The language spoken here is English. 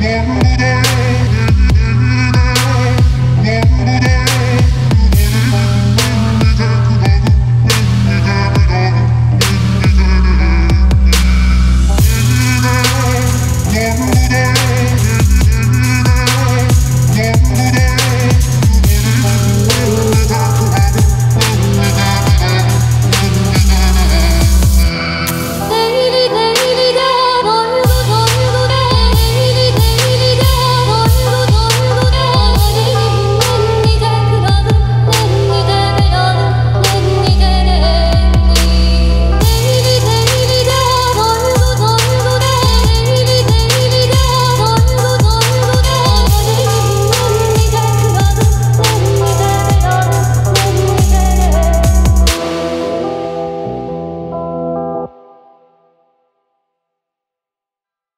Never